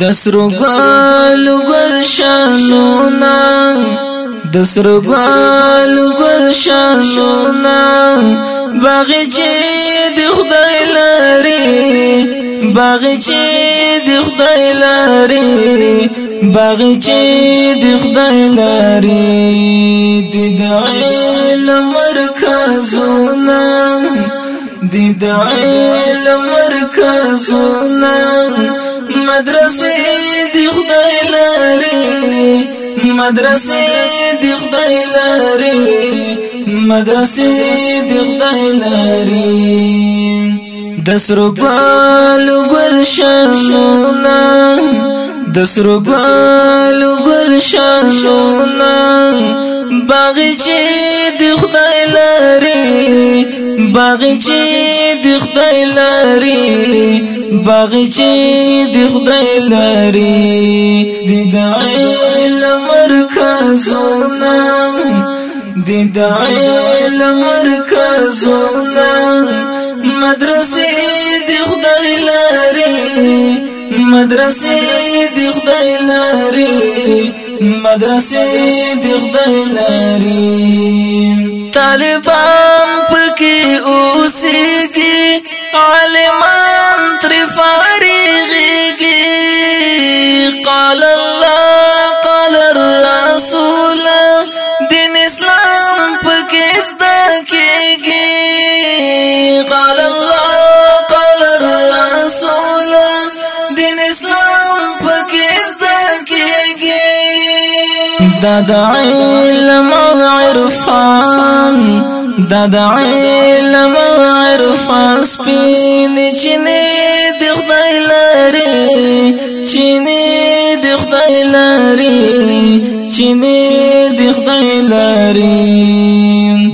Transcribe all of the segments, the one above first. د سرو ګل ګل شانونا د سرو ګل ګل شانونا باغ چې د خدای لاري باغ چې د خدای لاري باغ چې د خدای لاري د علم مرکزونه د علم مرکزونه مدرسې دی خدای لاري مدرسې دی خدای لاري مدرسې دی خدای لاري د سرو ګل ګل شمونا د سرو ګل ګل شمونا باغچې د خدای لاري باغچې د خدای لاري باغچې د خدای لري د علم مرکزونه د علم مرکزونه مدرسې د خدای لري مدرسې د خدای لري مدرسې د خدای لري طالبان پکې اوسېږي دا د علم او عرفان دا د علم او عرفان سپین چینه د خدای لري چینه د خدای لري چینه د خدای لري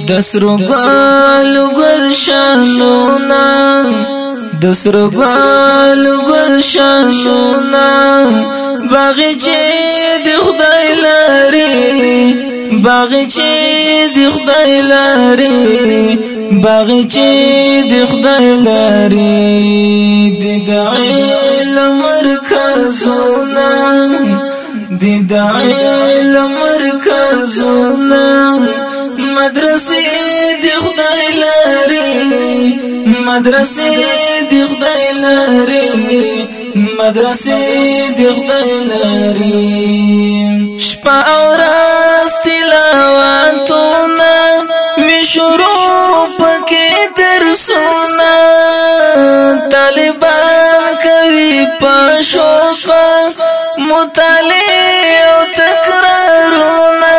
د سرو ګل ګل شانونه د سرو ګل ګل شانونه باغچه لاري باغ چې د خدای لاري باغ چې د خدای لاري د علم مرکزونه د د علم مرکزونه مدرسې د خدای لاري مدرسې د خدای لاري مدرسې د خدای لاري شپه او راز تلاوتونه وی شروع پکې درسونه طالبان کوي په شوق مطالعه او تکرارونه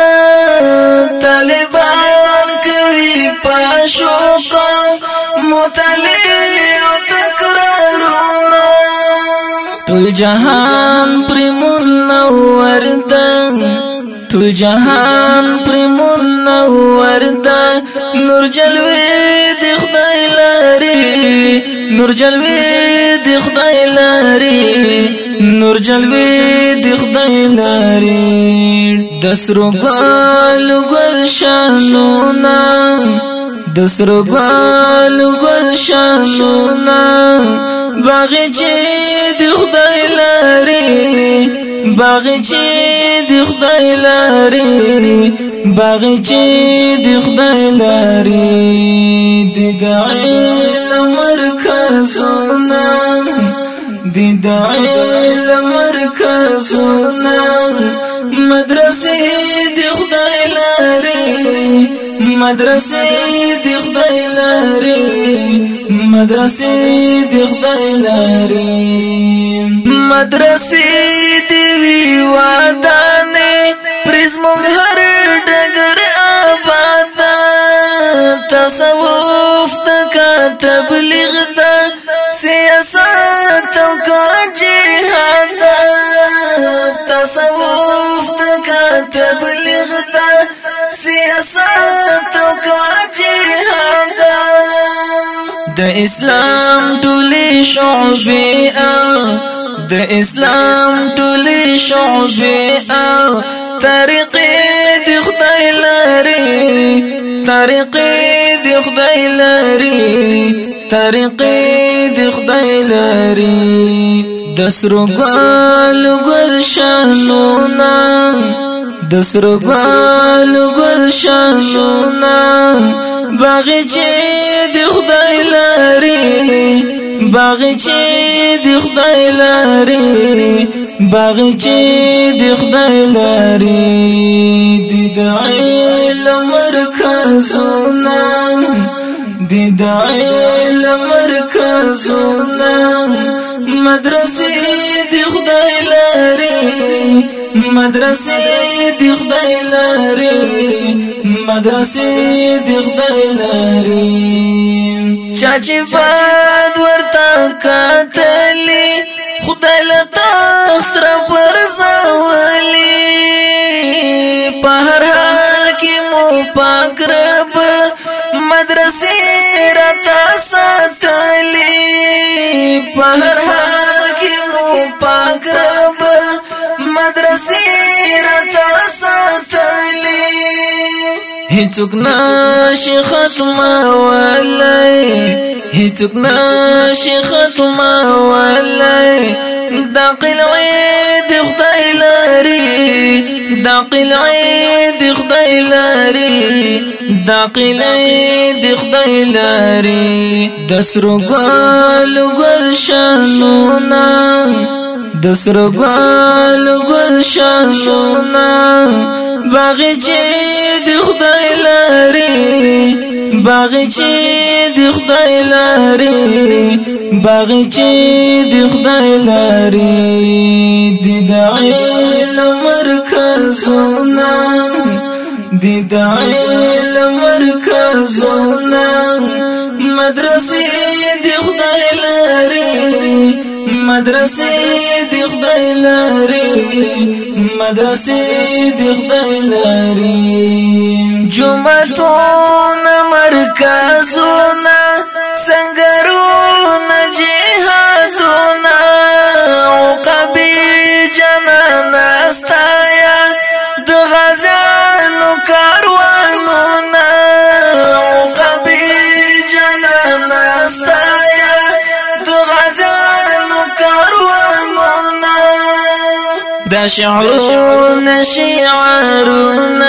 طالبان کوي په شوق مطالعه او تکرارونه ټول جهان پر منور ده ټول جهان پر منور ده نور جلوه د خدای لاري نور جلوه د خدای لاري نور جلوه د خدای لاري د سرو ګل ګل شانو نا د سرو ګل ګل شانو نا باغ چې د خدای لاري باغ چې خدای لري باغ چې د خدای لري د علم مرکزونه د د علم مرکزونه مدرسې د خدای لري مدرسې د خدای لري مدرسې د خدای لري مدرسې زمون هر ډګر آباد تصوف د کا تبلیغ د سیاست او کا جهاد تصوف د کا تبلیغ د سیاست او کا جهاد د اسلام ټولې شعبې د اسلام ټولې شعبې طریقې د خدای لري طریقې د خدای لري د سرو ګل ګل شانونا د سرو ګل ګل شانونا باغچې د خدای لري باغچې د خدای لري باغچې د خدای لري د علم مرکزونه د علم مرکزونه مدرسې د خدای لري مدرسې د خدای لري مدرسې د خدای لري چا چې باد ورته کتلې خدای له ګرځولې په هر حال کې مو پاک رب مدرسې را تاساتلې په هر حال کې مو پاک رب مدرسې را تاساتلې هیڅوک نشي ختمه ولای هیڅوک نشي ختمه ولای د قلعې د خدای لاري د قلعې د خدای لاري د قلعې د خدای لاري د سرو ګل ګل شانونا د سرو ګل ګل شانونا باغچې د خدای لاري باغچې د خدای باغچه د خدای لري د علم مرکزونه د علم مرکزونه مدرسې د خدای لري مدرسې د خدای لري مدرسې د خدای لري جمعه دا شعرون شعرون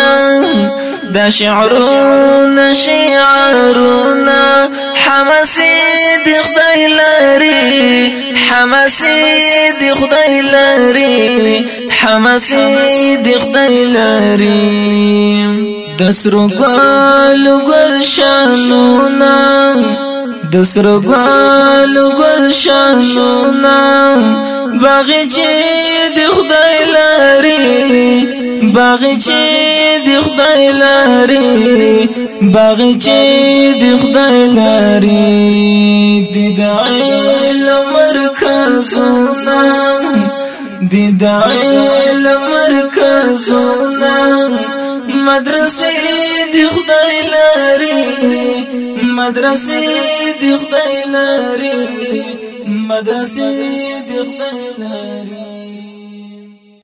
دا شعرون شعرون حمسی دی خدای لري حمسی دی خدای لري حمسی دی خدای لري د سرو ګل ګل شانونا د سرو ګل ګل شانونا باغ چې د لاري باغچه د خدای لاري باغچه د خدای لاري د علم مرکزونه د علم مرکزونه مدرسې د خدای لاري مدرسې د خدای لاري مدرسې د خدای لاري